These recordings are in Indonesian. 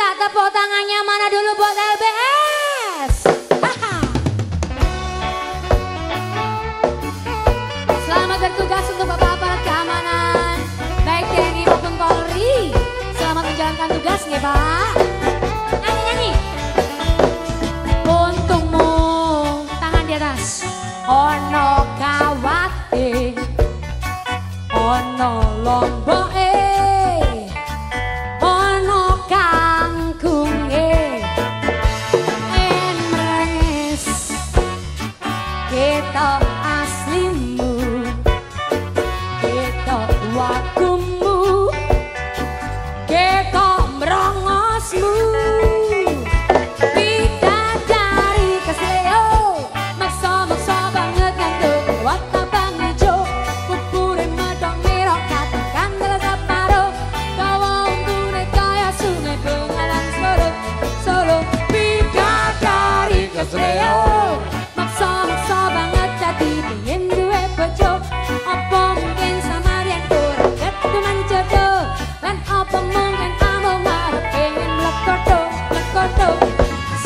kita tepuk tangannya mana dulu buat LBS. Selamat bertugas untuk Bapak Aparat Keamanan, baik TNI maupun Polri. Selamat menjalankan tugasnya Pak. Nyanyi-nyanyi. Untungmu tangan di atas. Ono kawati, ono lombok.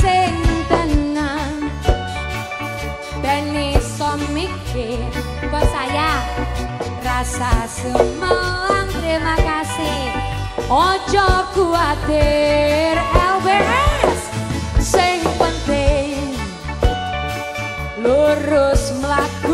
sing tenang dan iso rasa semelang terima kasih. Ojo kuatir LBS sing penting lurus melaku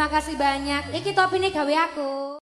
Terima kasih banyak. Iki topi ini gawe aku.